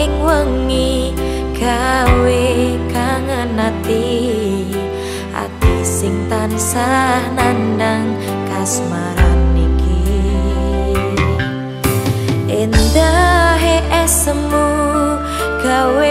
ing wengi gawe kangen ati. Ati sing tansah nandang kasmaran iki. Endah esemu gawe